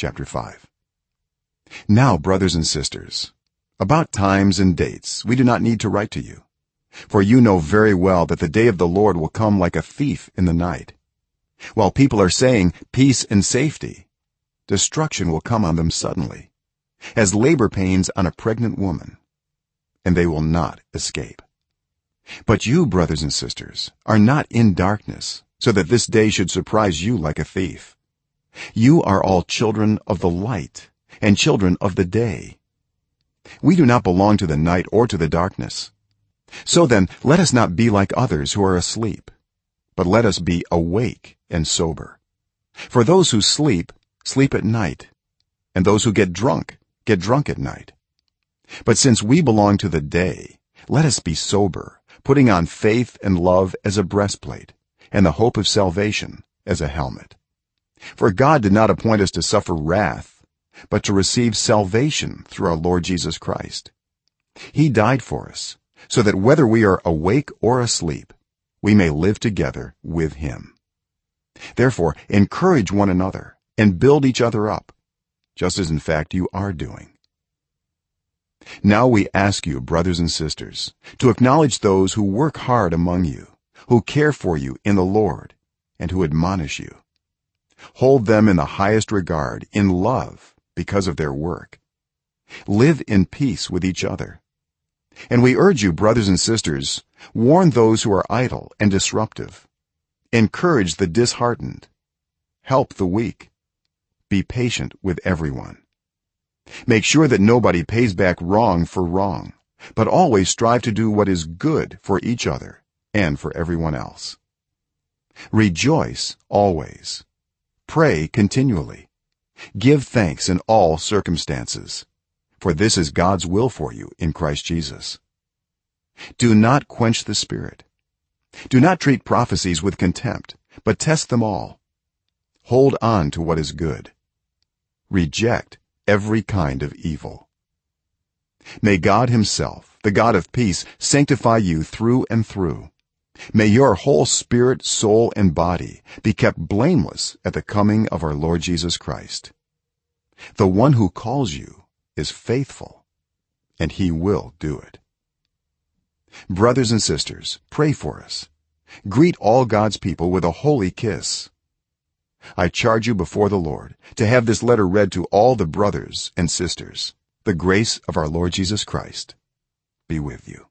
chapter 5 now brothers and sisters about times and dates we do not need to write to you. For you know very well that the day of the lord will come like a thief in the night. While people are saying peace and safety destruction will come on them suddenly as labor pains on a pregnant woman and they will not escape. But you brothers and sisters are not in darkness so that this day should surprise you like a thief you are all children of the light and children of the day. We do not belong to the night or to the darkness. So then let us not be like others who are asleep but let us be awake and sober. For those who sleep sleep at night and those who get drunk get drunk at night. But since we belong to the day let us be sober putting on faith and love as a breastplate and the hope of salvation as a helmet for god did not appoint us to suffer wrath but to receive salvation through our lord jesus christ. He died for us so that whether we are awake or asleep we may live together with him. Therefore encourage one another and build each other up just as in fact you are doing. Now we ask you brothers and sisters to acknowledge those who work hard among you who care for you in the lord and who admonish you hold them in the highest regard in love because of their work. Live in peace with each other. And we urge you brothers and sisters warn those who are idle and disruptive. Encourage the disheartened. Help the weak. Be patient with everyone. Make sure that nobody pays back wrong for wrong but always strive to do what is good for each other and for everyone else. Rejoice always pray continually. Give thanks in all circumstances for this is god's will for you in Christ Jesus. Do not quench the spirit. Do not treat prophecies with contempt but test them all. Hold on to what is good. Reject every kind of evil. May god himself the god of peace sanctify you through and through may your whole spirit soul and body be kept blameless at the coming of our lord jesus christ. The one who calls you is faithful and he will do it. Brothers and sisters pray for us. Greet all god's people with a holy kiss. I charge you before the lord to have this letter read to all the brothers and sisters. The grace of our lord jesus christ be with you